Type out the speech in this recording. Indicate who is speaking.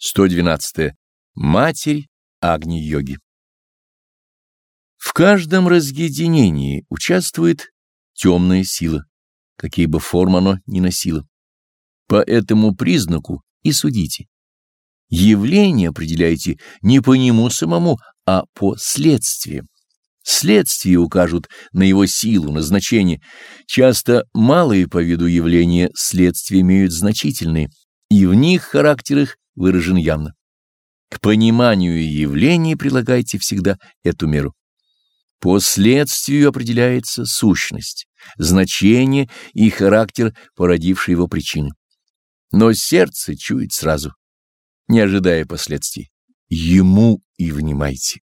Speaker 1: 112. Матерь Агни-йоги В каждом разъединении участвует темная сила, какие бы формы оно ни носило. По этому признаку и судите. Явление определяйте не по нему самому, а по следствиям. Следствия укажут на его силу, назначение. Часто малые по виду явления следствия имеют значительные, и в них характер их выражен явно. К пониманию явлений прилагайте всегда эту меру. По следствию определяется сущность, значение и характер, породивший его причины. Но сердце чует сразу, не ожидая последствий. Ему и внимайте.